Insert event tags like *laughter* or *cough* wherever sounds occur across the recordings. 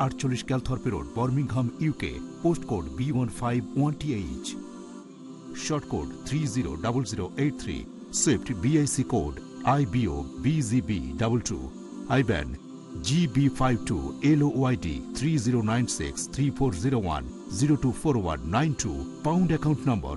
আটচল্লিশ Calthorpe Road, Birmingham UK post code B one five one T H sort code three zero double zero eight three SWIFT BIC code I BO BGB double two IBAN GB five two L YD three zero nine six three four zero one zero two four one nine two pound account number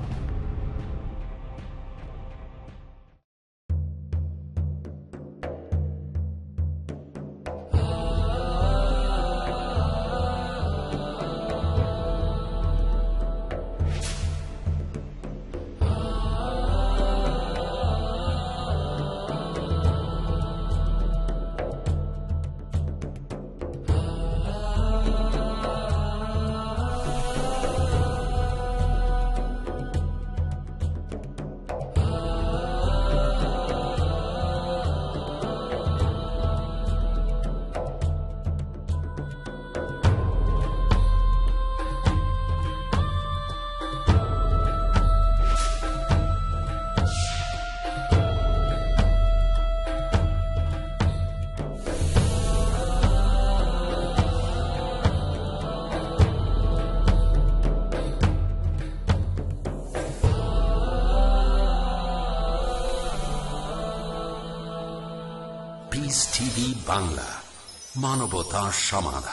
Bangla মানবতা সমাধান।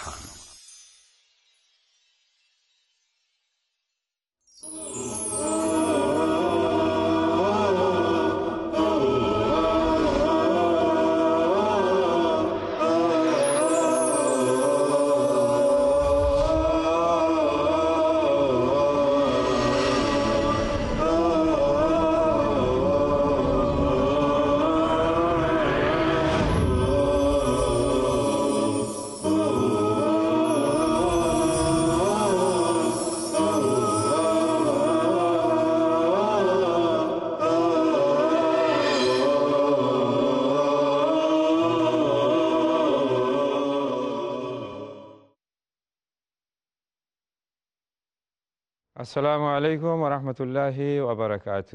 আসসালামু আলাইকুম রহমতুল্লাহি ওবরাকাত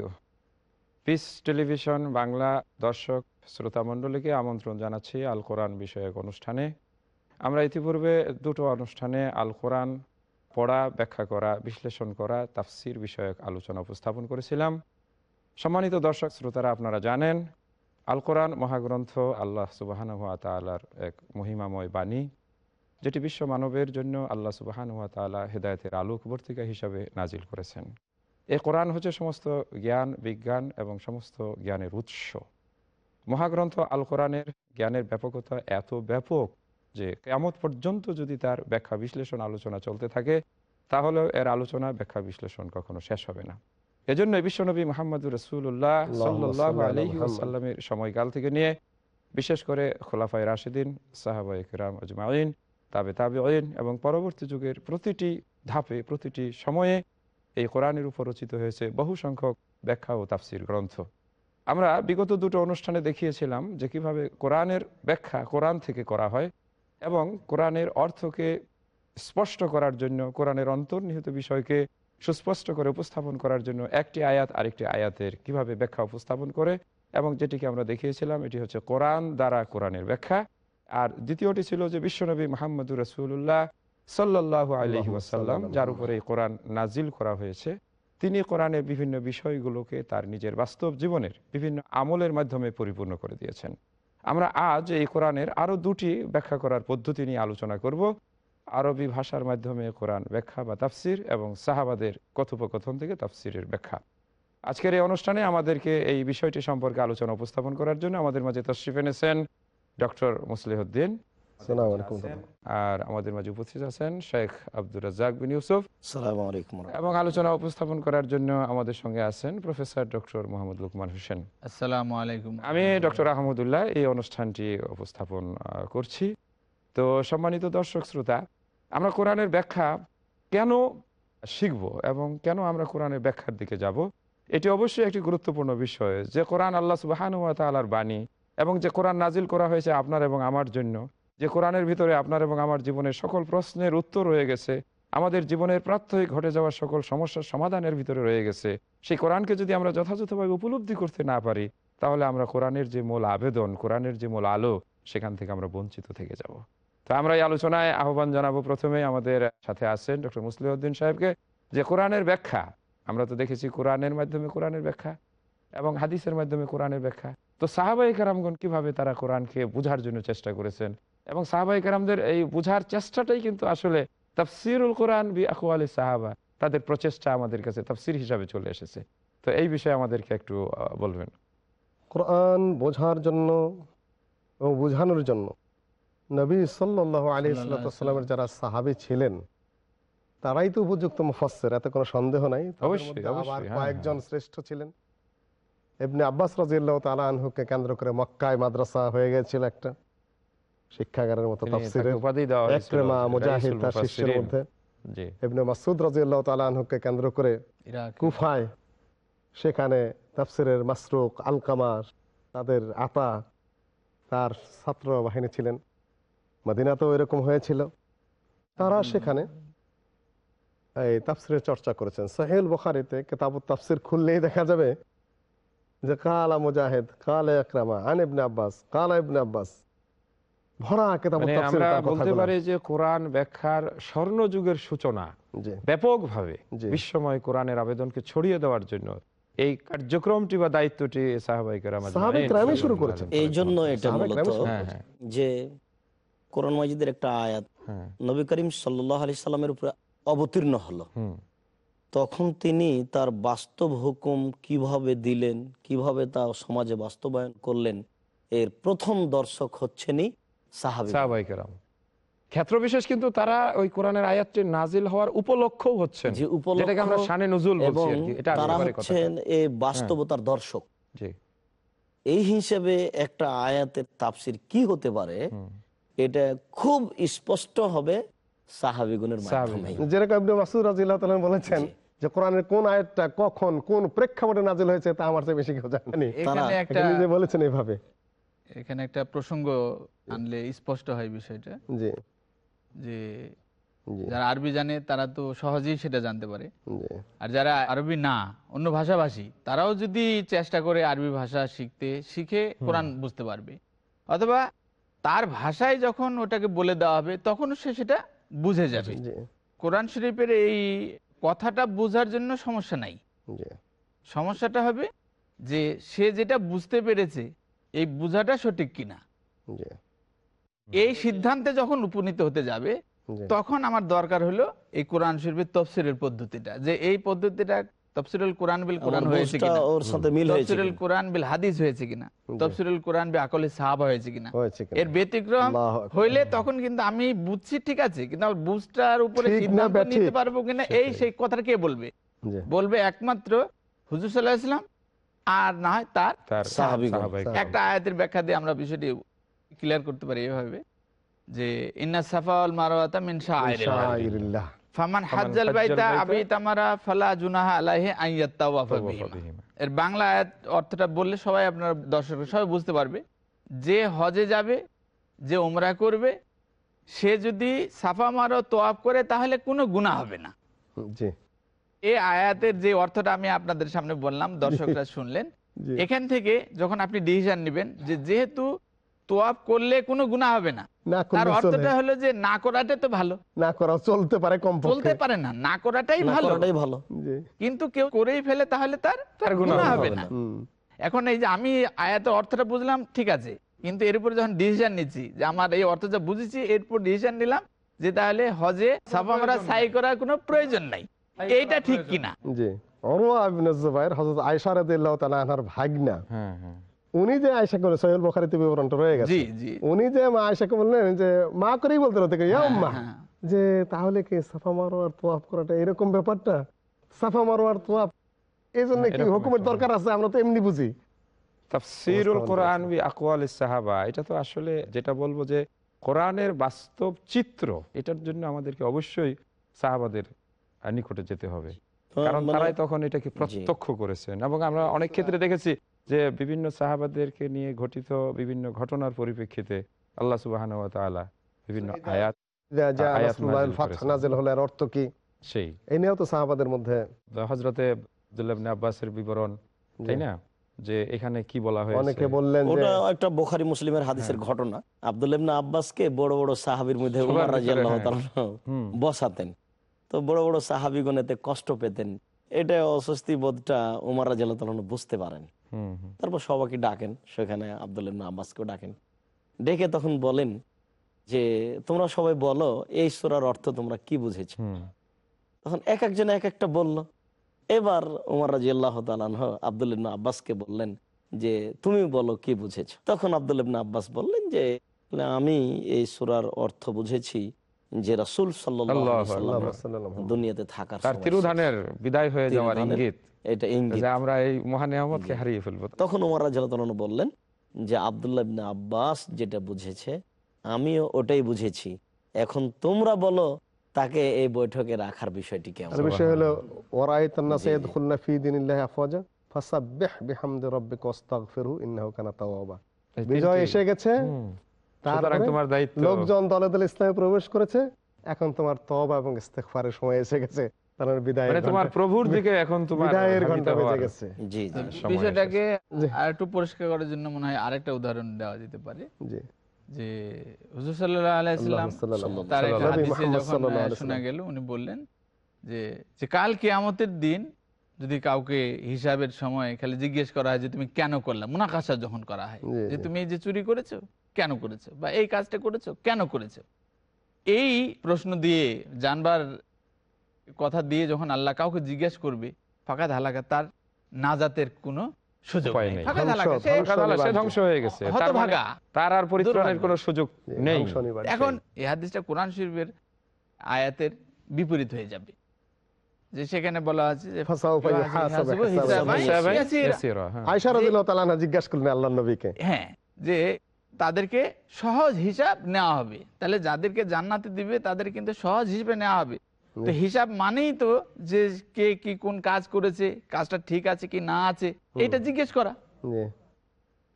piece television Bangla দর্শক শ্রোতা মণ্ডলীকে আমন্ত্রণ জানাচ্ছি আল কোরআন বিষয়ক অনুষ্ঠানে। আমরা ইতিপূর্বে দুটো অনুষ্ঠানে আল কোরআন পড়া, ব্যাখ্যা করা, বিশ্লেষণ করা, তাফসির বিষয়ক আলোচনা উপস্থাপন করেছিলাম। সম্মানিত দর্শক শ্রোতারা, আপনারা জানেন, আল কোরআন মহাগ্রন্থ আল্লাহ সুবাহানুয়া তালার এক মহিমাময় বাণী। যেটি বিশ্ব মানবের জন্য আল্লাহ সুবাহান ওয়া তালা হেদায়তের আলোক বর্তিকা হিসাবে নাজিল করেছেন। এ কোরআন হচ্ছে সমস্ত জ্ঞান বিজ্ঞান এবং সমস্ত জ্ঞানের উৎস। মহাগ্রন্থ আল কোরআনের জ্ঞানের ব্যাপকতা এত ব্যাপক যে কেমত পর্যন্ত যদি তার ব্যাখ্যা বিশ্লেষণ আলোচনা চলতে থাকে তাহলেও এর আলোচনা ব্যাখ্যা বিশ্লেষণ কখনো শেষ হবে না। এজন্য বিশ্বনবী মোহাম্মদুর রসুল্লাহ সাল্লাহ আলহি আসাল্লামের সময়কাল থেকে নিয়ে বিশেষ করে খোলাফাই রাশেদিন সাহাবা ইকরাম আজমাইন তাবে তাবে অয়েন এবং পরবর্তী যুগের প্রতিটি ধাপে, প্রতিটি সময়ে এই কোরআনের উপর রচিত হয়েছে বহু সংখ্যক ব্যাখ্যা ও তাফসির গ্রন্থ। আমরা বিগত দুটো অনুষ্ঠানে দেখিয়েছিলাম যে কীভাবে কোরআনের ব্যাখ্যা কোরআন থেকে করা হয় এবং কোরআনের অর্থকে স্পষ্ট করার জন্য, কোরআনের অন্তর্নিহিত বিষয়কে সুস্পষ্ট করে উপস্থাপন করার জন্য একটি আয়াত আরেকটি আয়াতের কীভাবে ব্যাখ্যা উপস্থাপন করে এবং যেটিকে আমরা দেখিয়েছিলাম, এটি হচ্ছে কোরআন দ্বারা কোরআনের ব্যাখ্যা। আর দ্বিতীয়টি ছিল যে বিশ্বনবী মোহাম্মদুর রসুল্লাহ সাল্লাহ আলহি ওয়াসাল্লাম যার উপরে এই কোরআন নাজিল করা হয়েছে। তিনি কোরআনের বিভিন্ন বিষয়গুলোকে তার নিজের বাস্তব জীবনের বিভিন্ন আমলের মাধ্যমে পরিপূর্ণ করে দিয়েছেন। আমরা আজ এই কোরআনের আরও দুটি ব্যাখ্যা করার পদ্ধতি নিয়ে আলোচনা করব। আরবি ভাষার মাধ্যমে কোরআন ব্যাখ্যা বা তাফসির এবং সাহাবাদের কথোপকথন থেকে তাফসিরের ব্যাখ্যা। আজকের এই অনুষ্ঠানে আমাদেরকে এই বিষয়টি সম্পর্কে আলোচনা উপস্থাপন করার জন্য আমাদের মাঝে তশরিফ এনেছেন ডক্টর মুসলিহদ্দিন। আর আমাদের মাঝে উপস্থিত আছেন শেখ আব্দুর রাজাক বিন ইউসুফ। এবং আলোচনা উপস্থাপন করার জন্য আমাদের সঙ্গে আছেন প্রফেসর ডক্টর মোহাম্মদ লুকমান হোসেন। আমি ডক্টর আহমদুল্লাহ এই অনুষ্ঠানটি উপস্থাপন করছি। তো সম্মানিত দর্শক শ্রোতা আমরা কোরআনের ব্যাখ্যা কেন শিখব এবং কেন আমরা কোরআনের ব্যাখ্যার দিকে যাব এটি অবশ্যই একটি গুরুত্বপূর্ণ বিষয় যে কোরআন আল্লাহ সুবাহানুয়া তালার বাণী এবং যে কোরআন নাজিল করা হয়েছে আপনার এবং আমার জন্য, যে কোরআনের ভিতরে আপনার এবং আমার জীবনের সকল প্রশ্নের উত্তর রয়ে গেছে, আমাদের জীবনের প্রাত্যহিক ঘটে যাওয়া সকল সমস্যার সমাধানের ভিতরে রয়ে গেছে, সেই কোরআনকে যদি আমরা যথাযথভাবে উপলব্ধি করতে না পারি, তাহলে আমরা কোরআনের যে মূল আবেদন, কোরআনের যে মূল আলো, সেখান থেকে আমরা বঞ্চিত থেকে যাব। তো আমরা এই আলোচনায় আহ্বান জানাব প্রথমে আমাদের সাথে আছেন ডক্টর মুসলিউদ্দিন সাহেবকে, যে কোরআনের ব্যাখ্যা, আমরা তো দেখেছি কোরআনের মাধ্যমে কোরআনের ব্যাখ্যা, এবং হাদিসের মাধ্যমে কোরআনের ব্যাখ্যা তো সাহাবাই কারামগণ কীভাবে তারা কোরআনকে বোঝার জন্য চেষ্টা করেছেন? এবং সাহাবাই কারামদের এই বোঝার চেষ্টাটাই কিন্তু আসলে তাফসিরুল কোরআন বি আকু আলী সাহাবা তাদের প্রচেষ্টা আমাদের কাছে তাফসির হিসাবে চলে এসেছে। তো এই বিষয়ে আমাদেরকে একটু বলবেন। কোরআন বোঝার জন্য এবং বোঝানোর জন্য নবী সাল্লাহ আলী সাল্লামের যারা সাহাবি ছিলেন তারাই তো উপযুক্ত মুফাসসির এতে কোনো সন্দেহ নাই। অবশ্যই, আবার অবশ্যই, হ্যাঁ, কয়েকজন শ্রেষ্ঠ ছিলেন। এমনি আব্বাস রাজিয়াল্লাহ তালা আনহুকে কেন্দ্র করে মক্কায় মাদ্রাসা হয়ে গেছিল একটা শিক্ষাগারের মতো মুজাহিদ তার শিষ্যের মধ্যে। এমনি মাসুদ রাজিয়াল্লাহ তালা আনহুকে কেন্দ্র করে কুফায় সেখানে তাফসিরের মাসরুক আলকামার তাদের আতা তার ছাত্র বাহিনী ছিলেন। মদিনাতেও এরকম হয়েছিল। তারা সেখানে এই তাফসিরের চর্চা করেছেন। সাহেল বখারিতে কেতাব তাফসির খুললেই দেখা যাবে যে কালা মুজাহিদ কালা একরামা আন ইবনে আব্বাস কালা ইবনে আব্বাস। ভরা কেতাব মানে আমরা বলতে। পারি যে কোরআন ব্যাখ্যার স্বর্ণ যুগের সূচনা ব্যাপকভাবে বিশ্বময় কোরআনের আবেদনকে ছড়িয়ে দেওয়ার জন্য এই কার্যক্রমটি বা দায়িত্বটি কেরামই শুরু করেছেন। এই জন্য এটা মূলত যে কোরআন মাজিদের একটা আয়াত হ্যাঁ। নবী করিম সাল্লাহ আলি সাল্লামের উপরে অবতীর্ণ হলো। হুম। তখন তিনি তার বাস্তব হুকুম কীভাবে দিলেন কীভাবে তা সমাজে বাস্তবায়ন করলেন এর প্রথম দর্শক হচ্ছেনই সাহাবি সাহাবাহিকেরাম ক্ষেত্র বিশেষ কিন্তু তারা ওই কোরআনের আয়াতটি নাজিল হওয়ার উপলক্ষও হচ্ছেন যে উপলক্ষ আমরা শানে নজুল এবং আর কি এটা তারা হচ্ছেন এই বাস্তবতার দর্শক। এই হিসেবে একটা আয়াতের তাফসির কি হতে পারে এটা খুব স্পষ্ট হবে সাহাবিগুনের সাহাবী। মাধ্যমে যেরকম মাসুদ রাজিয়াল্লাহু তাআলা বলেছেন যে কোরআনের কোন আয়াতটা কখন কোন প্রেক্ষাপটে নাজিল হয়েছে তা আমার চেয়ে বেশি কেউ জানেনি একটা নিজে বলেছেন এইভাবে এখানে একটা প্রসঙ্গ আনলে স্পষ্ট হয় বিষয়টা। জি। যে যারা আরবি জানে তারা তো সহজেই সেটা জানতে পারে। আর যারা আরবি না অন্য ভাষাভাষী তারাও যদি চেষ্টা করে আরবি ভাষা শিখতে শিখে কোরআন বুঝতে পারবে। অথবা তার ভাষায় যখন ওটাকে বলে দেওয়া হবে তখন সে সেটা বুঝে যাবে। জি। কোরআন শরীফের এই কথাটা বোঝার জন্য সমস্যা নাই। সমস্যাটা হবে যে সে যেটা বুঝতে পেরেছে এই বোঝাটা সঠিক কিনা। এই সিদ্ধান্তে যখন উপনীত হতে যাবে তখন আমার দরকার হলো এই কোরআন শরীফের তফসিলের পদ্ধতিটা যে এই পদ্ধতিটা তফসিরুল কোরআন বিল কোরআন হয়েছে কিনা? ওর সাথে মিল হয়েছে তফসিরুল কোরআন বিল হাদিস হয়েছে কিনা? তফসিরুল কোরআন বিল আকলে সাহাবা হয়েছে কিনা? এর ব্যতিক্রম হইলে তখন কিন্তু আমি বুঝছি ঠিক আছে কিন্তু বুঝটার উপরে সিদ্ধান্ত নিতে পারব কিনা এই সেই কথাটা কে বলবে? বলবে একমাত্র হুজুর সাল্লাহ ইসলাম আর না হয় তার একটা আয়াতের ব্যাখ্যা দিয়ে আমরা বিষয়টি ক্লিয়ার করতে পারি এভাবে যে ইন্না সাফাওয়াল মারওয়াতা মিন শাআইরিল্লাহ। ফামান হাজ্জাল বাইতা আবি তামারা ফালা জুনাহা আলাইহি বিহিমা। এর বাংলা আয়াত অর্থটা বললে সবাই আপনার দর্শক সবাই বুঝতে পারবে। যে হজে যাবে যে ওমরা করবে সে যদি সাফা মারো তোয়াব করে তাহলে কোনো গুনাহ হবে না। জি। এই আয়াতের যে অর্থটা আমি আপনাদের সামনে বললাম দর্শকরা *laughs* শুনলেন এখান থেকে যখন আপনি ডিসিশন নেবেন যে যেহেতু তোয়াব করলে কোনো গুনাহ হবে না। না তার অর্থটা হলো যে না করাটা তো ভালো। না করা চলতে পারে কম চলতে পারে না না করাটাই ভালো। ভালো। কিন্তু কেউ করেই ফেলে তাহলে তার তার গুনাহ গুনাহ হবে হবে না। এখন এই যে আমি আয়াতের অর্থটা বুঝলাম ঠিক আছে। কিন্তু এর উপরে যখন ডিসিশন নিচ্ছি যে আমার এই অর্থটা বুঝেছি এরপর ডিসিশন নিলাম যে তাহলে হজে সাফা মারা সাই করার কোনো প্রয়োজন নাই। এইটা ঠিক কিনা? জি। অরুয়া ইবনে জুবাইর হযরত আয়েশা রাদিয়াল্লাহু তাআলা আনহার ভাগনা। হ্যাঁ হ্যাঁ। উনি যে আয়েশা করে সহিহ বুখারীতে বিবরণটা রয়ে গেছে। জি জি। উনি যে মা আয়েশাকে বললেন যে মা করেই বলতে হতো ইয়া আম্মা হ্যাঁ। যে তাহলে কি সাফা মারোয়ার তোয়াফ করাটা এরকম ব্যাপারটা? সাফা মারোয়ার তোয়াফ? এই জন্য কি হুকুমের দরকার আছে? আমরা তো এমনি বুঝি। তাফসিরুল কোরআন বি আকওয়াল সাহাবা এটা তো আসলে যেটা বলব যে কোরআনের বাস্তব চিত্র এটার জন্য আমাদেরকে অবশ্যই সাহাবাদের নিকটে যেতে হবে। কারণ মানে- তারাই তখন এটাকে প্রত্যক্ষ করেছেন। এবং আমরা অনেক ক্ষেত্রে দেখেছি যে বিভিন্ন সাহাবাদেরকে নিয়ে ঘটিত বিভিন্ন ঘটনার পরিপ্রেক্ষিতে আল্লাহ সুবাহান তাআলা বিভিন্ন আয়াত যা যা আয়াত রাসূলুল্লাহর নাযিল ফাতহ করেছেন। নাযিল হলো এর অর্থ কি? সেই। এই নিয়েও তো সাহাবাদের মধ্যে হজরতে আব্দুল্লাহ আব্বাসের বিবরণ তাই না? যে এখানে কি বলা হয়েছে? অনেকে বললেন ওটা একটা বোখারি মুসলিমের হাদিসের ঘটনা। আব্দুল ইবনে আব্বাসকে বড় বড় সাহাবির মধ্যে উমর রাদিয়াল্লাহু হ্যাঁ। তাআলা বসাতেন। তো বড় বড় সাহাবিগণেতে কষ্ট পেতেন। এটা অস্বস্তি বোধটা উমর রাজিয়াল্লাহ তাআলা বুঝতে পারেন। তারপর সবাইকে ডাকেন সেখানে আব্দুল ইবনে আব্বাসকেও ডাকেন। ডেকে তখন বলেন যে তোমরা সবাই বলো এই সূরার অর্থ তোমরা কি বুঝেছ? তখন এক একজন এক একটা বলল। এবার উমর রাজি আল্লাহ তালাহ আব্দুল ইবনা আব্বাসকে বললেন যে তুমি বলো কি বুঝেছ? তখন আব্দুল ইবনা আব্বাস বললেন যে আমি এই সুরার অর্থ বুঝেছি যে রাসুল সাল্লাম দুনিয়াতে থাকার বিদায় হয়ে যাওয়ার ইঙ্গিত। এটা ইঙ্গিত। আমরা এই মহানিয়ামতকে হারিয়ে ফেলব। তখন বললেন যে আবদুল্লাহ ইবনা আব্বাস যেটা বুঝেছে আমিও ওটাই বুঝেছি। এখন তোমরা বলো তাকে এই বৈঠকে রাখার বিষয়টি কেমন? বিষয় হলো ওরাইতান নাস ইয়াদখুলনা ফি দীনিল্লাহি আফওয়াজা ফাসাব্বিহ বিহামদি রাব্বিকা ওয়াস্তাগফিরহু ইন্নাহু কানা তাওয়াবা। বিজয় এসে গেছে। তারপরে তোমার দায়িত্ব। লোকজন দলে দলে ইসলামে প্রবেশ করেছে। এখন তোমার তওবা এবং ইস্তেগফারের সময় এসে গেছে। তার মানে বিদায় মানে তোমার প্রভুর দিকে এখন তোমার বিদায়ের ঘণ্টা বেজে গেছে। জি জি বিষয়টাকে জি। পরিষ্কার করার জন্য মনে হয় আরেকটা উদাহরণ দেওয়া যেতে পারে। জি। যে হুজুর সাল্লাহ আলাইসাল্লাম আল্লাহু তার একটা হাদিসে যখন সাল্লাল্লাহু আহ, আলাইহি শোনা গেল উনি বললেন যে যে কাল কিয়ামতের দিন যদি কাউকে হিসাবের সময় খালি জিজ্ঞেস করা হয় যে তুমি কেন করলা মুনাকাশা যখন করা হয় যে তুমি এই যে চুরি করেছ কেন করেছ বা এই কাজটা করেছ কেন করেছ? এই প্রশ্ন দিয়ে জানবার কথা দিয়ে যখন আল্লাহ কাউকে জিজ্ঞেস করবে ফাঁকা ধালাকা তার নাজাতের কোনো সুযোগ হয়ে তার মানে হতভাগা তার আর পরিত্রাণের কোনো সুযোগ নেই। এখন এই হাদিসটা কোরআন শরীফের আয়াতের বিপরীত হয়ে যাবে। যে সেখানে বলা আছে হ্যাঁ। আয়েশা রাদিয়াল্লাহু তাআলা আনহা জিজ্ঞাসা করলেন আল্লাহর নবীকে। হ্যাঁ যে তাদেরকে সহজ হিসাব নেওয়া হবে। তাহলে যাদেরকে জান্নাতে দিবে তাদের কিন্তু সহজ হিসেবে নেওয়া হবে। তো হিসাব মানেই তো যে কে কি কোন কাজ করেছে কাজটা ঠিক আছে কি না আছে এটা জিজ্ঞেস করা।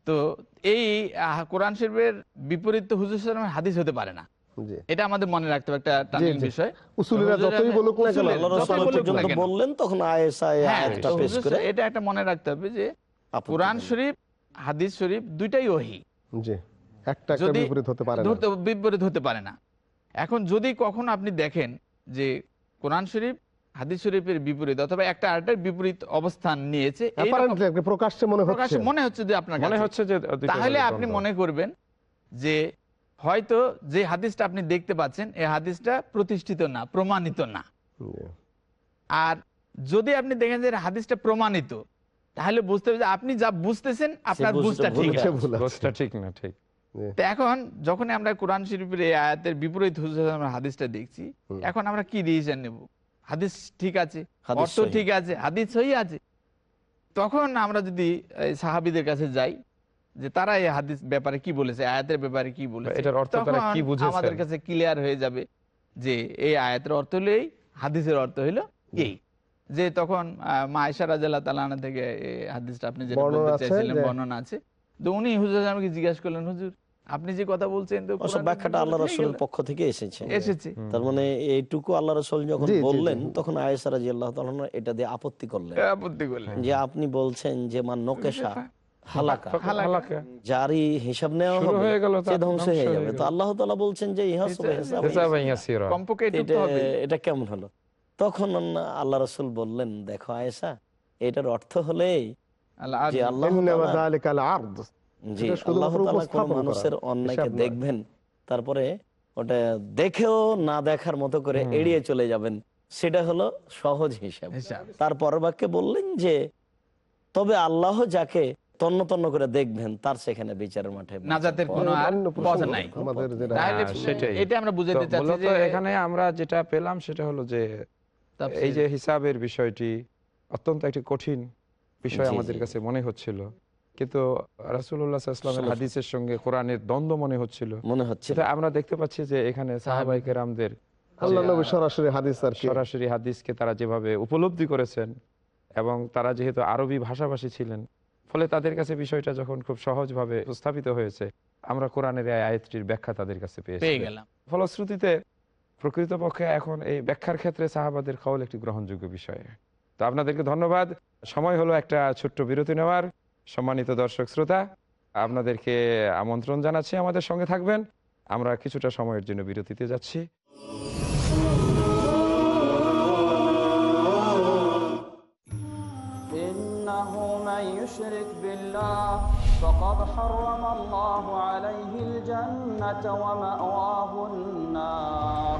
তো এই কোরআন শরীফের বিপরীত তো হুজুর সাল্লামের হাদিস হতে পারে না। এটা আমাদের মনে রাখতে হবে একটা টার্নিং বিষয়। উসুলিরা যতই বলুক না কেন, আল্লাহ রাসূল পর্যন্ত বললেন তখন আয়েশা হ্যাঁ, আয়াতটা পেশ করে। এটা একটা মনে রাখতে হবে যে কোরআন শরীফ হাদিস শরীফ দুইটাই ওহি। জি একটা একটা যদি বিপরীত হতে পারে না। বিপরীত হতে পারে না। এখন যদি কখনো আপনি দেখেন যে কোরআন শরীফ হাদিস শরীফের বিপরীত অথবা একটা আরেকটার বিপরীত অবস্থান নিয়েছে একটা প্রকাশ্যে মনে হচ্ছে। মনে হচ্ছে যে আপনার মনে হচ্ছে যে তাহলে আপনি মনে করবেন যে হয়তো যে হাদিসটা আপনি দেখতে পাচ্ছেন এই হাদিসটা প্রতিষ্ঠিত না প্রমাণিত না। আর যদি আপনি দেখেন যে হাদিসটা প্রমাণিত তাহলে বুঝতে হবে যে আপনি যা বুঝতেছেন আপনার বুঝটা ঠিক না ঠিক। তো এখন যখন আমরা কোরআন শরীফের এই আয়াতের বিপরীত হুজুর হাদিসটা দেখছি এখন আমরা কি ডিসিশন নেব? হাদিস ঠিক আছে অর্থ ঠিক আছে হাদিস সহি আছে। তখন আমরা যদি সাহাবিদের কাছে যাই যে তারা এই হাদিস ব্যাপারে কি বলেছে আয়াতের ব্যাপারে কি বলেছে এটার অর্থ তারা কি বুঝেছেন? আমাদের কাছে ক্লিয়ার হয়ে যাবে যে এই আয়াতের অর্থ হলো এই হাদিসের অর্থ হলো এই। যে তখন আহ, মা আয়সা রাজাল্লাহ তালানা থেকে এই হাদিসটা আপনি যেটা বলতে চাইছিলেন বর্ণনা আছে। তো উনি হুজুর আমাকে জিজ্ঞাসা করলেন হুজুর আপনি যে কথা বলছেন তো ব্যাখ্যাটা আল্লাহ রসুলের পক্ষ থেকে এসেছে। এসেছে। তার মানে এইটুকু আল্লাহ রসুল যখন। বললেন তখন আয়েশা রাজি আল্লাহ এটা দিয়ে আপত্তি করলেন। আপত্তি করলেন। যে আপনি বলছেন যে মান নোকেশা হালাকা। হালাকা। যারই হিসাব নেওয়া হবে হয়ে গেল সে ধ্বংস ধ্বংস হয়ে হয়ে যাবে। তো আল্লাহ তাআলা বলছেন যে ইহা সবে হিসাব হিসাবান ইয়াসীরা। কমপক্ষে এটুকু এটা এটা কেমন হলো? তখন আল্লাহ রসুল বললেন দেখো আয়েশা এটার অর্থ হলেই মানুষের অন্যায়কে দেখবেন তারপরে ওটা দেখেও না দেখার মতো করে এড়িয়ে চলে যাবেন সেটা হলো সহজ হিসাব। তারপর বাক্যে বললেন যে তবে আল্লাহ যাকে তন্ন তন্ন করে দেখবেন তার সেখানে বিচারের মাঠে নাজাতের কোনো আর পথ নাই। হ্যাঁ। এটা আমরা তো বুঝাতে চাচ্ছি যে এখানে আমরা যেটা পেলাম সেটা হলো যে এই যে হিসাবের বিষয়টি অত্যন্ত একটি কঠিন বিষয় আমাদের কাছে মনে হচ্ছিল। কিন্তু রাসুল্লাহ ইসলামের হাদিসের সঙ্গে কোরআনের দ্বন্দ্ব মনে হচ্ছিল। মনে হচ্ছে আমরা দেখতে পাচ্ছি যে এখানে সাহাবাই কেরামদের সরাসরি হাদিস সরাসরি হাদিসকে তারা যেভাবে উপলব্ধি করেছেন এবং তারা যেহেতু আরবি ভাষাভাষী ছিলেন ফলে তাদের কাছে বিষয়টা যখন খুব সহজভাবে উপস্থাপিত হয়েছে আমরা কোরআনের এই আয়াতটির ব্যাখ্যা তাদের কাছে পেয়েছি। গেলাম। ফলশ্রুতিতে প্রকৃতপক্ষে এখন এই ব্যাখ্যার ক্ষেত্রে সাহাবাদের কওল একটি গ্রহণযোগ্য বিষয়। তো আপনাদেরকে ধন্যবাদ। সময় হলো একটা ছোট্ট বিরতি নেওয়ার সম্মানিত দর্শক শ্রোতা আপনাদেরকে আমন্ত্রণ জানাচ্ছি আমাদের সঙ্গে থাকবেন আমরা কিছুটা সময়ের জন্য বিরতিতে যাচ্ছি إنه من يشرك بالله فقد حرم الله عليه الجنة ومأواه النار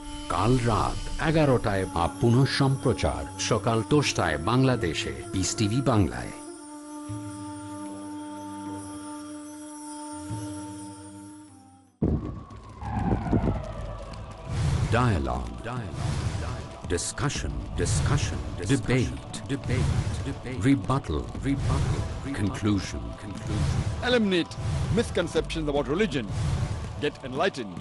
কাল রাত এগারোটায় বা পুনঃ সম্প্রচার সকাল দশটায় বাংলাদেশে পিস টিভি বাংলায় Dialogue. Dialogue. Discussion. Discussion. Debate. Debate. Debate. Rebuttal. Rebuttal. Conclusion. Conclusion. Eliminate misconceptions about religion. Get enlightened.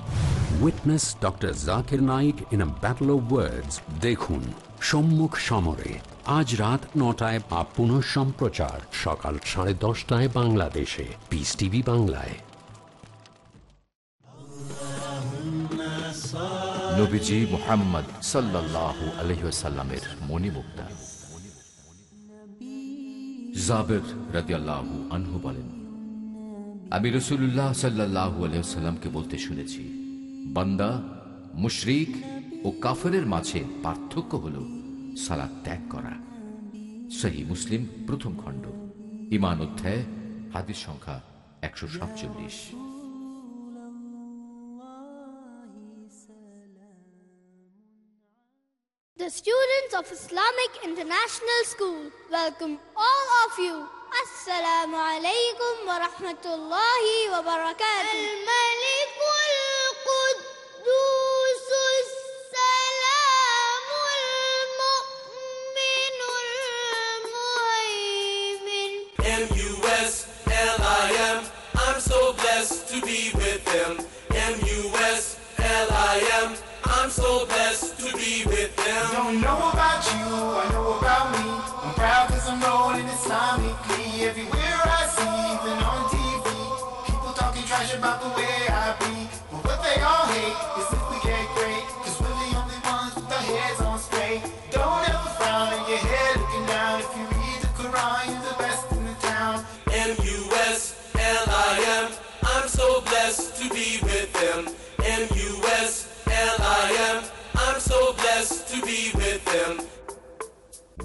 Witness Dr. Zakir Naik in a battle of words. দেখুন সম্মুখ সমরে আজ রাত নটায় বা পুনঃ সম্প্রচার সকাল সাড়ে দশটায় বাংলাদেশে পিস টিভি বাংলায় মোহাম্মদ জাবের আনহু আমি রসুল্লাহ সাল্লাহু আলহিসাল্লামকে বলতে শুনেছি বান্দা মুশরিক ও কাফেরের মাঝে পার্থক্য হল সালাদ ত্যাগ করা সহি মুসলিম প্রথম খণ্ড ইমান অধ্যায় হাদিস সংখ্যা একশো সাতচল্লিশ The students of Islamic International School welcome all of you. Assalamu alaikum wa rahmatullahi wa barakatuh. About me. I'm proud cause I'm rolling Islamically. Everywhere I see, even on TV, people talking trash about the way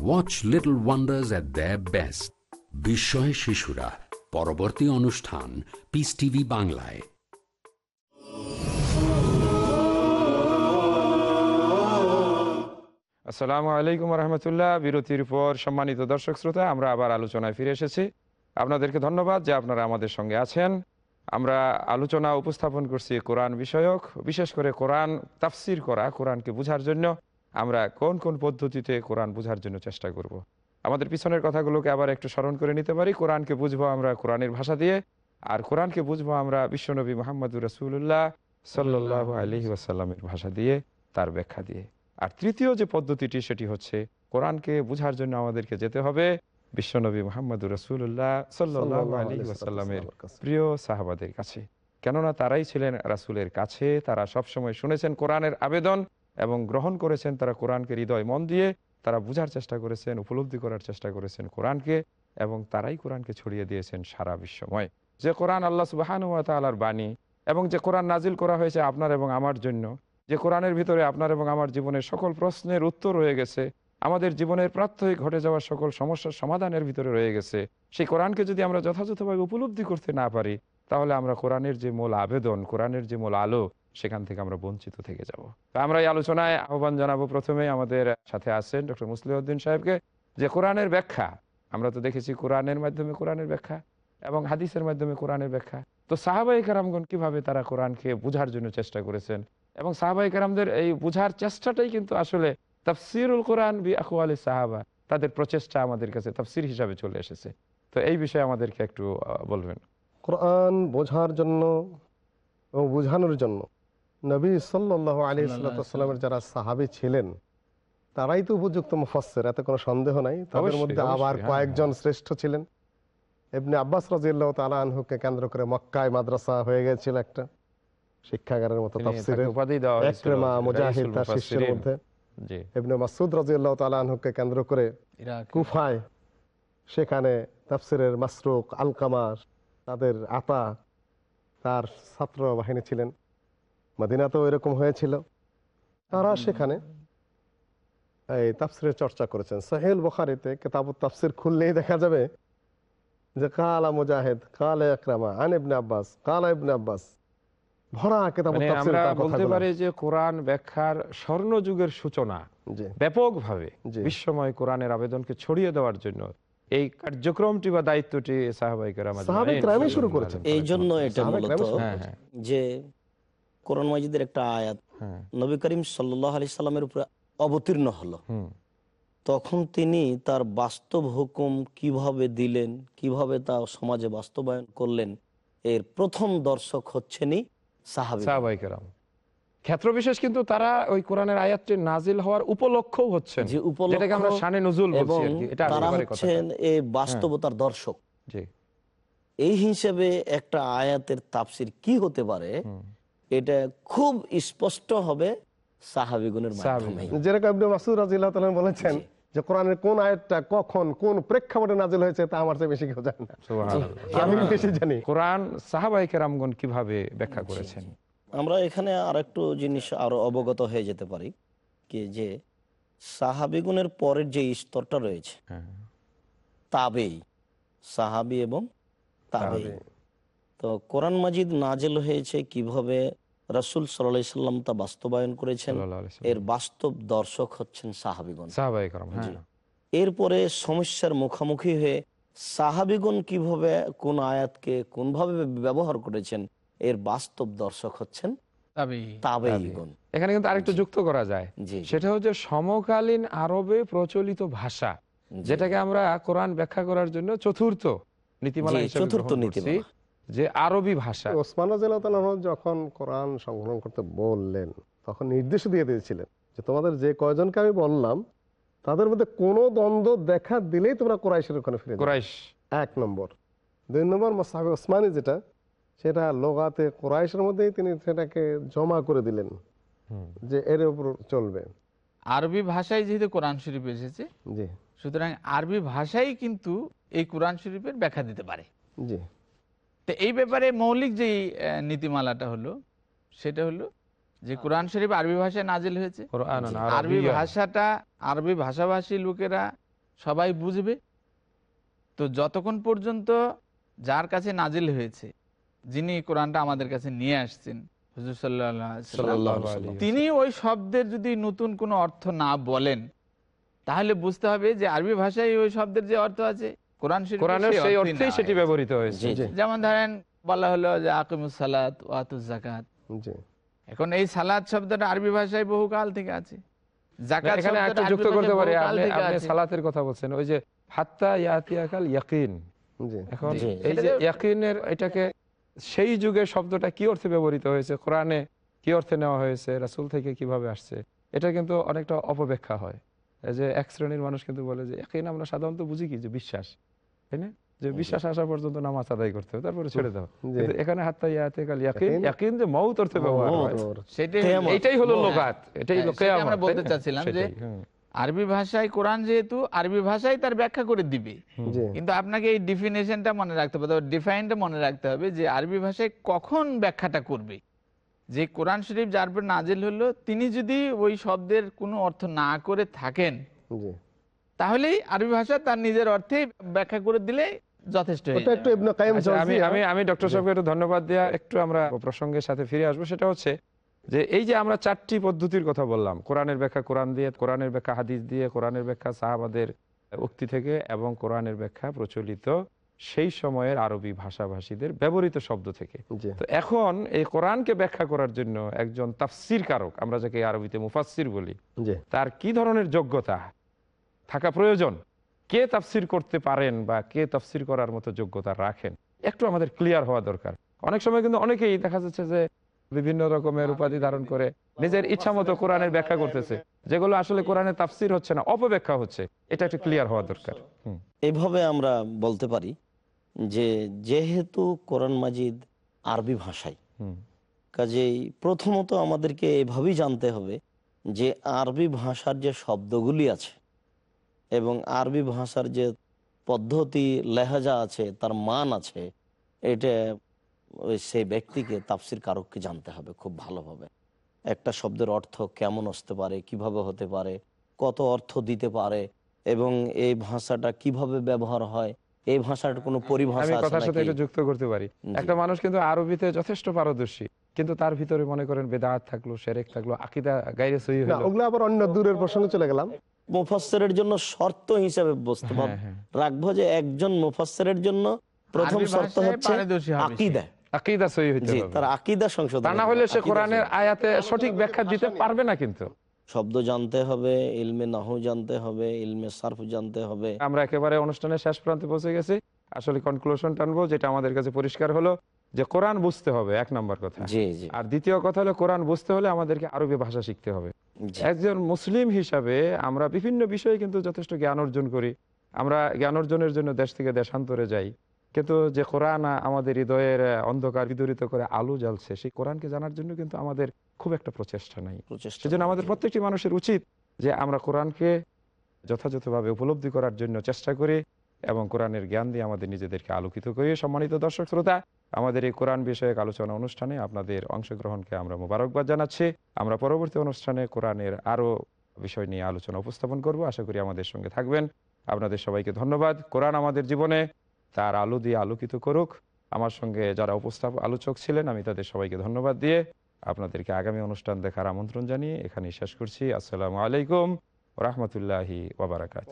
watch little wonders at the best বিস্ময় শিশুরা পরবর্তী অনুষ্ঠান piece TV বাংলায় আসসালামু আলাইকুম রহমতুল্লাহ বিরতির পর সম্মানিত দর্শক শ্রোতা, আমরা আবার আলোচনায় ফিরে এসেছি। আপনাদেরকে ধন্যবাদ যে আপনারা আমাদের সঙ্গে আছেন। আমরা আলোচনা উপস্থাপন করছি কোরআন বিষয়ক, বিশেষ করে কোরআন তাফসির করা, কোরআনকে বোঝার জন্য। আমরা কোন কোন পদ্ধতিতে কোরআন বোঝার জন্য চেষ্টা করব। আমাদের পিছনের কথাগুলোকে আবার একটু স্মরণ করে নিতে পারি। কোরআনকে বুঝব আমরা কোরআনের ভাষা দিয়ে আর কোরআনকে বুঝব আমরা বিশ্বনবী মোহাম্মদুর রসুল্লাহ সাল্লাহ আলহি ওয়াসাল্লামের ভাষা দিয়ে তার ব্যাখ্যা দিয়ে। আর তৃতীয় যে পদ্ধতিটি সেটি হচ্ছে কোরআনকে বুঝার জন্য আমাদেরকে যেতে হবে বিশ্বনবী মোহাম্মদুর রসুল্লাহ সাল্লাহ আলী ওয়াসাল্লামের প্রিয় সাহাবাদের কাছে। কেননা তারাই ছিলেন রাসুলের কাছে তারা সবসময় শুনেছেন কোরআনের আবেদন। এবং গ্রহণ করেছেন তারা কোরআনকে হৃদয় মন দিয়ে, তারা বুঝার চেষ্টা করেছেন, উপলব্ধি করার চেষ্টা করেছেন কোরআনকে এবং তারাই কোরআনকে ছড়িয়ে দিয়েছেন সারা বিশ্বময়। যে কোরআন আল্লাহ সুবাহানুয়া তালার বাণী এবং যে কোরআন নাজিল করা হয়েছে আপনার এবং আমার জন্য, যে কোরআনের ভিতরে আপনার এবং আমার জীবনের সকল প্রশ্নের উত্তর রয়ে গেছে, আমাদের জীবনের প্রাত্যহিক ঘটে যাওয়ার সকল সমস্যার সমাধানের ভিতরে রয়ে গেছে, সেই কোরআনকে যদি আমরা যথাযথভাবে উপলব্ধি করতে না পারি, তাহলে আমরা কোরআনের যে মূল আবেদন, কোরআনের যে মূল আলো সেখান থেকে আমরা বঞ্চিত থেকে যাব। তা আমরা এই আলোচনায় আহ্বান জানাব প্রথমে আমাদের সাথে আছেন ডক্টর মুসলিউদ্দিন সাহেবকে, যে কোরআনের ব্যাখ্যা, আমরা তো দেখেছি কোরআনের মাধ্যমে কোরআনের ব্যাখ্যা এবং হাদিসের মাধ্যমে কোরআনের ব্যাখ্যা। তো সাহাবাই কারামগণ কীভাবে তারা কোরআনকে বোঝার জন্য চেষ্টা করেছেন এবং সাহাবাই কারামদের এই বোঝার চেষ্টাটাই কিন্তু আসলে তাফসিরুল কোরআন বি আকু আলী সাহাবা, তাদের প্রচেষ্টা আমাদের কাছে তাফসির হিসাবে চলে এসেছে। তো এই বিষয়ে আমাদেরকে একটু বলবেন। কোরআন বোঝার জন্য এবং বোঝানোর জন্য নবী সাল্লাহ আলী সাল্লামের যারা সাহাবি ছিলেন তারাই তো উপযুক্ত মুফাসের এতে কোনো সন্দেহ নাই। তাদের মধ্যে আবার হ্যাঁ, কয়েকজন শ্রেষ্ঠ ছিলেন। এমনি আব্বাস রাজিয়াল্লাহ তালা আনহুকে কেন্দ্র করে মক্কায় মাদ্রাসা হয়ে গেছিল একটা শিক্ষাগারের মতো মুজাহিদ তার শিষ্যের মধ্যে। এমনি মাসুদ রাজিয়াল্লাহ তালা আনহুকে কেন্দ্র করে কুফায় সেখানে তাফসিরের মাসরুক আলকামার তাদের আতা তার ছাত্র বাহিনী ছিলেন। মদিনাতেও এরকম হয়েছিল। তারা সেখানে এই তাফসিরের চর্চা করেছেন। সাহেল বখারিতে কেতাব তাফসির খুললেই দেখা যাবে যে কালা মুজাহিদ কালা একরামা আন ইবনে আব্বাস কালা ইবনে আব্বাস ভরা কেতাব মানে আমরা বলতে পারি যে কোরআন ব্যাখ্যার স্বর্ণ যুগের সূচনা ব্যাপকভাবে বিশ্বময় কোরআনের আবেদনকে ছড়িয়ে দেওয়ার জন্য এই কার্যক্রমটি বা দায়িত্বটি সাহাবাহিকের এই জন্য এটা মূলত হ্যাঁ হ্যাঁ। যে কোরআন মাজিদের একটা আয়াত। হ্যাঁ। নবী করিম সাল্লাহ আলি সাল্লামের উপরে অবতীর্ণ হলো। তখন তিনি তার বাস্তব হুকুম কীভাবে দিলেন কীভাবে তা সমাজে বাস্তবায়ন করলেন এর প্রথম দর্শক হচ্ছেনই সাহাবি। ক্ষেত্র বিশেষ কিন্তু তারা ওই কোরআনের আয়াতটি নাজিল হওয়ার হচ্ছেন যে উপলক্ষ যেটাকে আমরা শানে নজুল এবং এটা তারা হচ্ছেন এই বাস্তবতার দর্শক। এই হিসেবে একটা আয়াতের তাফসির কি হতে পারে? এটা খুব স্পষ্ট হবে সাহাবিগুনের মাধ্যমে। যেরকম ইবনে তাআলা বলেছেন যে কোরআনের কোন আয়াতটা কখন কোন প্রেক্ষাপটে নাজিল হয়েছে তা আমার চেয়ে বেশি কেউ জানে না। সুবহানাল্লাহ। আমি বেশি জানি। কোরআন সাহাবাহিকেরামগণ কীভাবে ব্যাখ্যা করেছেন? আমরা এখানে আর একটু জিনিস আরও অবগত হয়ে যেতে পারি কি যে সাহাবিগুনের পরের যে স্তরটা রয়েছে হ্যাঁ। তাবেই। সাহাবি এবং তাবেই। তো কোরআন মাজিদ নাজেল হয়েছে কীভাবে রসুল সাল্লাহ সাল্লাম তা বাস্তবায়ন করেছেন। এর বাস্তব দর্শক হচ্ছেন সাহাবিগণ। হ্যাঁ। এরপরে সমস্যার মুখোমুখি হয়ে সাহাবিগণ কীভাবে কোন আয়াতকে কোনভাবে ব্যবহার করেছেন এর বাস্তব দর্শক হচ্ছেন এখানে কিন্তু আরেকটু যুক্ত করা যায়। সেটা হচ্ছে সমকালীন আরবে প্রচলিত ভাষা যেটাকে আমরা কোরআন ব্যাখ্যা করার জন্য চতুর্থ নীতিমালা চতুর্থ নীতিমালা। যে আরবি ভাষা। ওসমান যখন কোরআন সংগ্রহ করতে বললেন তখন নির্দেশ দিয়ে দিয়েছিলেন যে তোমাদের যে কয়জনকে আমি বললাম তাদের মধ্যে কোনো দ্বন্দ্ব দেখা দিলেই তোমরা কোরাইশের ওখানে ফিরে কোরাইশ। এক নম্বর। দুই নম্বর মাসাহাবে ওসমানী যেটা সেটা লোগাতে কোরাইশের মধ্যেই তিনি সেটাকে জমা করে দিলেন যে এর উপর চলবে। আরবি ভাষায় যেহেতু কোরআন শরীফ এসেছে জি। সুতরাং আরবি ভাষাই কিন্তু এই কোরআন শরীফের ব্যাখ্যা দিতে পারে। জি। তো এই ব্যাপারে মৌলিক যেই আহ, নীতিমালাটা হলো সেটা হলো যে কোরআন শরীফ আরবি ভাষায় নাজিল হয়েছে। আরবি। ভাষাটা আরবি ভাষাভাষী লোকেরা সবাই বুঝবে। তো যতক্ষণ পর্যন্ত যার কাছে নাজিল হয়েছে যিনি কোরআনটা আমাদের কাছে নিয়ে আসছেন হুজুর সাল্লাল্লাহু আলাইহি সাল্লাম, সাল্লাল্লাহু আলাইহি তিনি ওই শব্দের যদি নতুন কোনো অর্থ না বলেন তাহলে বুঝতে হবে যে আরবি ভাষায় ওই শব্দের যে অর্থ আছে কোরআনের সেই সেই অর্থেই সেটি ব্যবহৃত হয়েছে। যেমন ধরেন বলা হলো যে আকিমুস সালাত ওয়াতুজ জাকাত এখন এই সালাত শব্দটা আরবি ভাষায় বহুকাল থেকে আছে। জাকাত এখানে একটা যুক্ত করতে পারি আপনি আপনি সালাতের কথা বলছেন। ওই যে হাত্তা ইয়াতিয়াকাল ইয়াকিন। এখন এই যে ইয়াকিনের এটাকে সেই যুগে শব্দটা কি অর্থে ব্যবহৃত হয়েছে? কোরআনে কি অর্থে নেওয়া হয়েছে? রাসূল থেকে কীভাবে আসছে? এটা কিন্তু অনেকটা অপব্যাখ্যা হয়। যে এক শ্রেণির মানুষ কিন্তু বলে যে ইয়াকিন আমরা সাধারণত বুঝি কি? যে বিশ্বাস। তাই না? যে বিশ্বাস আসা পর্যন্ত নামাজ আদায় করতে হবে তারপরে ছেড়ে দাও। এখানে হাত্তা ইয়াতিয়াকাল ইয়াকিন ইয়াকিন- ইয়াকিন যে মৌত অর্থে ব্যবহার হয় সেটাই এটাই হলো লোকাত, এটাই হলো হ্যাঁ, আমরা বলতে চাচ্ছিলাম যে আরবি ভাষায় কোরআন যেহেতু আরবি ভাষায় তার ব্যাখ্যা করে দিবে। কিন্তু আপনাকে এই ডিফিনেশনটা মনে রাখতে হবে ডিফাইনটা মনে রাখতে হবে যে আরবি ভাষায় কখন ব্যাখ্যাটা করবে। যে কোরআন শরীফ যার উপর নাজিল হলো তিনি যদি ওই শব্দের কোনো অর্থ না করে থাকেন তাহলেই আরবি ভাষা তার নিজের অর্থে ব্যাখ্যা করে দিলে যথেষ্ট হয়ে আচ্ছা, আমি আমি আমি ডক্টর সাহেবকে একটু ধন্যবাদ দেওয়া একটু আমরা প্রসঙ্গের সাথে ফিরে আসব। সেটা হচ্ছে যে এই যে আমরা চারটি পদ্ধতির কথা বললাম কোরআনের ব্যাখ্যা কোরআন দিয়ে কোরআনের ব্যাখ্যা হাদিস দিয়ে কোরআনের ব্যাখ্যা সাহাবাদের উক্তি থেকে এবং কোরআনের ব্যাখ্যা প্রচলিত সেই সময়ের আরবি ভাষাভাষীদের ব্যবহৃত শব্দ থেকে। তো এখন এই কোরআনকে ব্যাখ্যা করার জন্য একজন তাফসির কারক আমরা যাকে আরবিতে মুফাসির বলি তার কি ধরনের যোগ্যতা? থাকা প্রয়োজন? কে তাফসির করতে পারেন বা কে তাফসির করার মতো যোগ্যতা রাখেন? একটু আমাদের ক্লিয়ার হওয়া দরকার। অনেক সময় কিন্তু অনেকেই দেখা যাচ্ছে যে বিভিন্ন রকমের উপাধি ধারণ করে নিজের ইচ্ছা মতো কোরআনের ব্যাখ্যা করতেছে। যেগুলো আসলে কোরআনের তাফসির হচ্ছে না অপব্যাখ্যা হচ্ছে। এটা একটু ক্লিয়ার হওয়া দরকার। এভাবে আমরা বলতে পারি যে যেহেতু কোরআন মাজিদ আরবি ভাষায় কাজেই প্রথমত আমাদেরকে এভাবেই জানতে হবে যে আরবি ভাষার যে শব্দগুলি আছে এবং আরবি ভাষার যে পদ্ধতি লেহাজা আছে তার মান আছে এটা ওই সেই ব্যক্তিকে তাফসির কারককে জানতে হবে খুব ভালোভাবে। একটা শব্দের অর্থ কেমন আসতে পারে কীভাবে হতে পারে কত অর্থ দিতে পারে এবং এই ভাষাটা কীভাবে ব্যবহার হয় এই ভাষার কোনো পরিভাষা আছে কথার সাথে নাকি? যুক্ত করতে পারি। একটা মানুষ কিন্তু আরবিতে যথেষ্ট পারদর্শী কিন্তু তার ভিতরে মনে করেন বেদাত থাকল সেরেক থাকল আকিদা গাইরে সহি হলো। ওগুলো আবার অন্য দূরের প্রসঙ্গে চলে গেলাম। মুফাসসিরের জন্য শর্ত হিসেবে বসতে হ্যাঁ, পারব রাখব যে একজন মুফাসসিরের জন্য প্রথম শর্ত হচ্ছে। আকীদা। আকিদা সহি হইতে হবে। তার আকীদা সংশোধন তা না হলে সে কোরআনের আয়াতে সঠিক ব্যাখ্যা দিতে পারবে না কিন্তু। শব্দ জানতে হবে ইলমে নাহু জানতে হবে ইলমে সারফ জানতে হবে। আমরা একেবারে অনুষ্ঠানের শেষ প্রান্তে পৌঁছে গেছি। আসলে কনক্লুশন টানবো যেটা আমাদের কাছে পরিষ্কার হলো যে কোরআন বুঝতে হবে এক নম্বর কথা। জি জি। আর দ্বিতীয় কথা হলো কোরআন বুঝতে হলে আমাদেরকে আরবি ভাষা শিখতে হবে। একজন মুসলিম হিসাবে আমরা বিভিন্ন বিষয়ে কিন্তু যথেষ্ট জ্ঞান অর্জন করি। আমরা জ্ঞান অর্জনের জন্য দেশ থেকে দেশান্তরে যাই। কিন্তু যে কোরআন আমাদের হৃদয়ের অন্ধকার বিদরিত করে আলো জ্বালছে সেই কোরআনকে জানার জন্য কিন্তু আমাদের খুব একটা প্রচেষ্টা নাই। সেজন্য আমাদের প্রত্যেকটি মানুষের উচিত যে আমরা কোরআনকে যথাযথভাবে উপলব্ধি করার জন্য চেষ্টা করি এবং কোরআনের জ্ঞান দিয়ে আমাদের নিজেদেরকে আলোকিত করি। সম্মানিত দর্শক শ্রোতা আমাদের এই কোরআন বিষয়ক আলোচনা অনুষ্ঠানে আপনাদের অংশগ্রহণকে আমরা মোবারকবাদ জানাচ্ছি। আমরা পরবর্তী অনুষ্ঠানে কোরআনের আরও বিষয় নিয়ে আলোচনা উপস্থাপন করব। আশা করি আমাদের সঙ্গে থাকবেন। আপনাদের সবাইকে ধন্যবাদ। কোরআন আমাদের জীবনে তার আলো দিয়ে আলোকিত করুক। আমার সঙ্গে যারা উপস্থাপ আলোচক ছিলেন, আমি তাদের সবাইকে ধন্যবাদ দিয়ে আপনাদেরকে আগামী অনুষ্ঠান দেখার আমন্ত্রণ জানিয়ে এখানে শেষ করছি। আসসালামু আলাইকুম রহমতুল্লাহি ওবরাকাত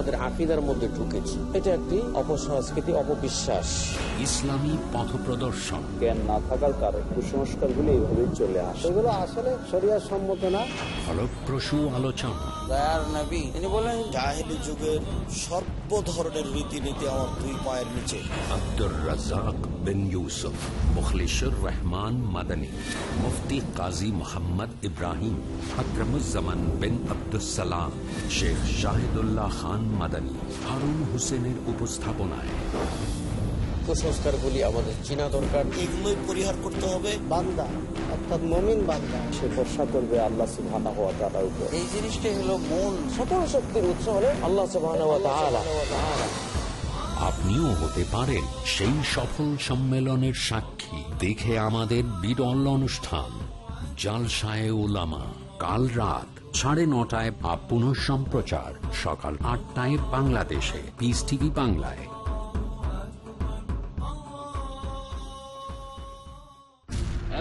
আমাদের আকিদার মধ্যে ঢুকেছে। এটা একটি অপসংস্কৃতি অপবিশ্বাস। ইসলামী পথ প্রদর্শন জ্ঞান না থাকার কারণে কুসংস্কারগুলো এইভাবে চলে আসে। এগুলো আসলে শরিয়া সম্মত না। ফলপ্রসূ আলোচনা। দয়ার নবী তিনি বলেন জাহেলি যুগের সর্ব ধরনের রীতিনীতি আমার দুই পায়ের নিচে। আব্দুর রাজাক বিন ইউসুফ মুখলিশুর রহমান মাদানী, মুফতি কাজী মোহাম্মদ ইব্রাহিম আকরমুজ্জামান বিন আব্দুসালাম শেখ শাহিদুল্লাহ খান মাদানী, হারুন হোসেনের উপস্থাপনায়। কুসংস্কারগুলি আমাদের চিনা দরকার। এগুলোই পরিহার করতে হবে। বান্দা অর্থাৎ মমিন বান্দা সে ভরসা করবে আল্লাহ সুবহানাহু ওয়া তাআলার উপর। এই জিনিসটাই হলো মূল। সকল শক্তির উৎস হলো আল্লাহ সুবহানাহু ওয়া তাআলা। আপনিও হতে পারেন সেই সফল সম্মেলনের সাক্ষী। দেখে আমাদের বিরল অনুষ্ঠান। জালসায় ওলামা কাল রাত সাড়ে নটায় বা পুনঃ সম্প্রচার সকাল আটটায় বাংলাদেশে। পিস টিভি বাংলায়।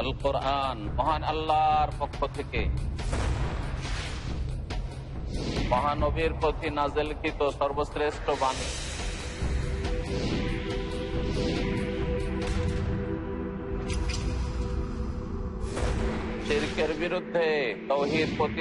আল কোরআন মহান আল্লাহর পক্ষ থেকে। মহানবীর প্রতি নাজেলকৃত সর্বশ্রেষ্ঠ বাণী। শিরকের বিরুদ্ধে তহির প্রতি